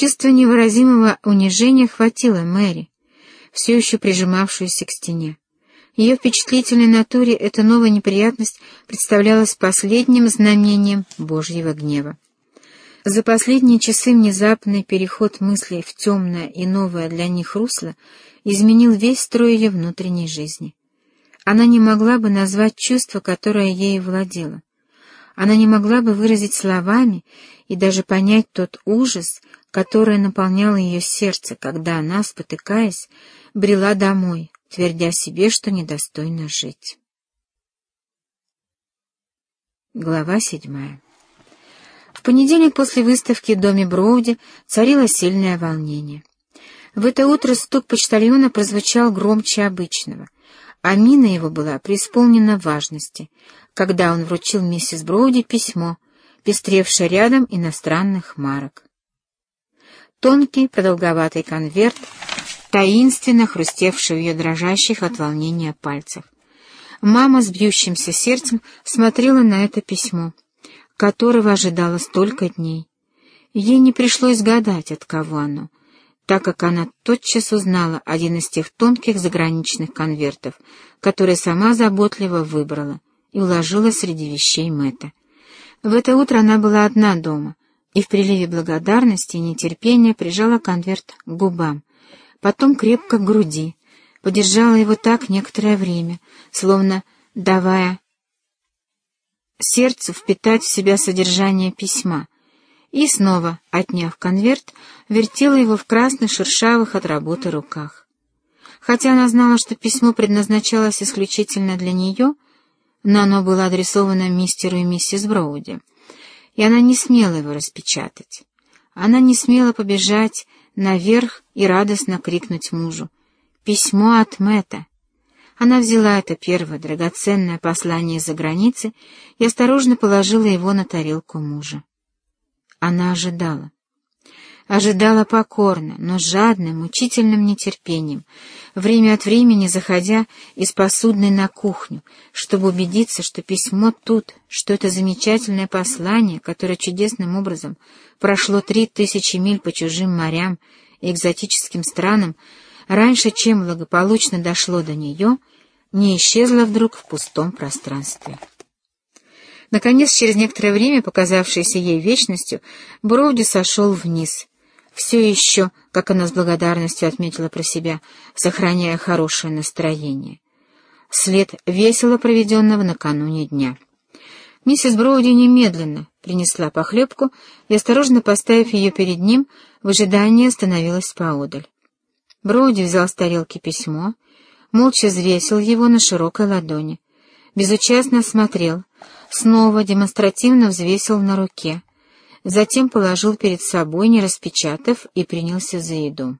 Чувство невыразимого унижения хватило Мэри, все еще прижимавшуюся к стене. Ее впечатлительной натуре эта новая неприятность представлялась последним знамением Божьего гнева. За последние часы внезапный переход мыслей в темное и новое для них русло изменил весь строй ее внутренней жизни. Она не могла бы назвать чувство, которое ею владело. Она не могла бы выразить словами и даже понять тот ужас, который наполнял ее сердце, когда она, спотыкаясь, брела домой, твердя себе, что недостойна жить. Глава седьмая В понедельник после выставки в доме Броуди царило сильное волнение. В это утро стук почтальона прозвучал громче обычного — а мина его была преисполнена важности, когда он вручил миссис Броуди письмо, пестревшее рядом иностранных марок. Тонкий продолговатый конверт, таинственно хрустевший в ее дрожащих от волнения пальцах. Мама с бьющимся сердцем смотрела на это письмо, которого ожидала столько дней. Ей не пришлось гадать, от кого оно — так как она тотчас узнала один из тех тонких заграничных конвертов, которые сама заботливо выбрала и уложила среди вещей Мэтта. В это утро она была одна дома, и в приливе благодарности и нетерпения прижала конверт к губам, потом крепко к груди, подержала его так некоторое время, словно давая сердцу впитать в себя содержание письма, и снова, отняв конверт, вертела его в красных шершавых от работы руках. Хотя она знала, что письмо предназначалось исключительно для нее, но оно было адресовано мистеру и миссис Броуди, и она не смела его распечатать. Она не смела побежать наверх и радостно крикнуть мужу «Письмо от Мэтта!». Она взяла это первое драгоценное послание из-за границы и осторожно положила его на тарелку мужа. Она ожидала. Ожидала покорно, но жадным, мучительным нетерпением, время от времени заходя из посудной на кухню, чтобы убедиться, что письмо тут, что это замечательное послание, которое чудесным образом прошло три тысячи миль по чужим морям и экзотическим странам, раньше, чем благополучно дошло до нее, не исчезло вдруг в пустом пространстве. Наконец, через некоторое время, показавшееся ей вечностью, Броуди сошел вниз. Все еще, как она с благодарностью отметила про себя, сохраняя хорошее настроение. След весело проведенного накануне дня. Миссис Броуди немедленно принесла похлебку и, осторожно поставив ее перед ним, в ожидании остановилась поодаль. Броуди взял с тарелки письмо, молча взвесил его на широкой ладони, безучастно осмотрел, снова демонстративно взвесил на руке, затем положил перед собой, не распечатав, и принялся за еду.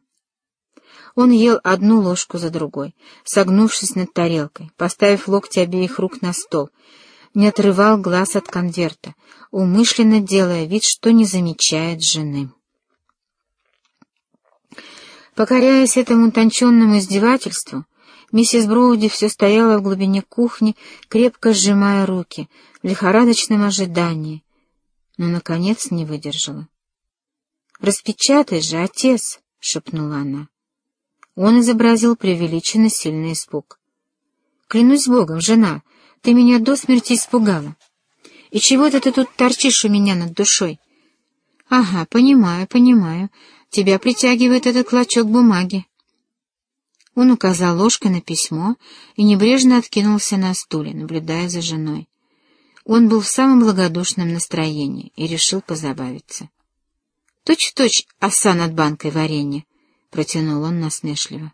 Он ел одну ложку за другой, согнувшись над тарелкой, поставив локти обеих рук на стол, не отрывал глаз от конверта, умышленно делая вид, что не замечает жены. Покоряясь этому утонченному издевательству, Миссис Броуди все стояла в глубине кухни, крепко сжимая руки, в лихорадочном ожидании, но, наконец, не выдержала. «Распечатай же, отец!» — шепнула она. Он изобразил преувеличенно сильный испуг. «Клянусь Богом, жена, ты меня до смерти испугала. И чего-то ты тут торчишь у меня над душой?» «Ага, понимаю, понимаю. Тебя притягивает этот клочок бумаги. Он указал ложкой на письмо и небрежно откинулся на стуле, наблюдая за женой. Он был в самом благодушном настроении и решил позабавиться. «Точь-в-точь оса над банкой варенья», — протянул он насмешливо.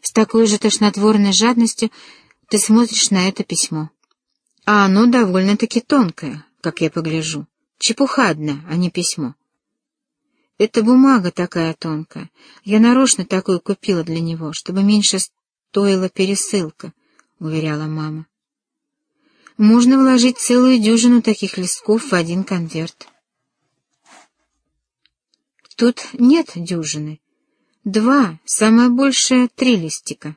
«С такой же тошнотворной жадностью ты смотришь на это письмо. А оно довольно-таки тонкое, как я погляжу. Чепуха одна, а не письмо. Это бумага такая тонкая. Я нарочно такую купила для него, чтобы меньше стоила пересылка, — уверяла мама. Можно вложить целую дюжину таких листков в один конверт. Тут нет дюжины. Два, самое большее — три листика.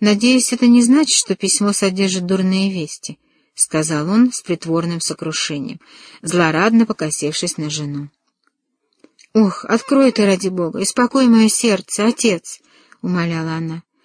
Надеюсь, это не значит, что письмо содержит дурные вести, — сказал он с притворным сокрушением, злорадно покосившись на жену. «Ох, открой ты, ради бога, и спокой мое сердце, отец!» — умоляла она.